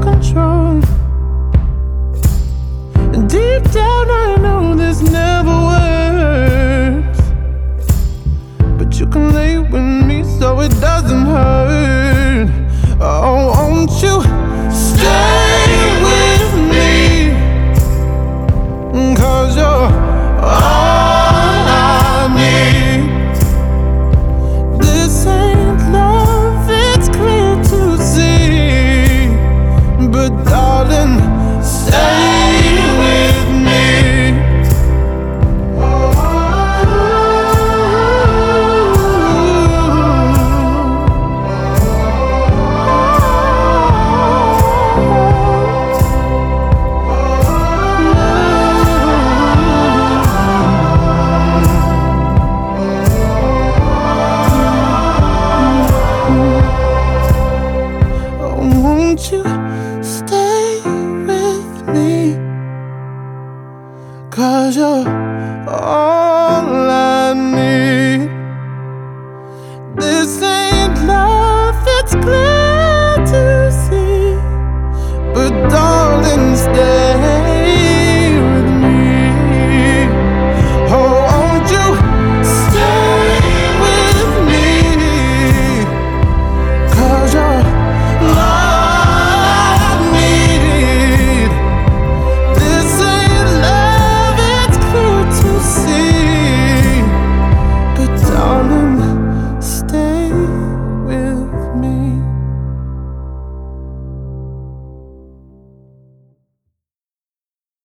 control. Deep down, I know this never stay with me. Cause you're all I need. This ain't love, it's clear.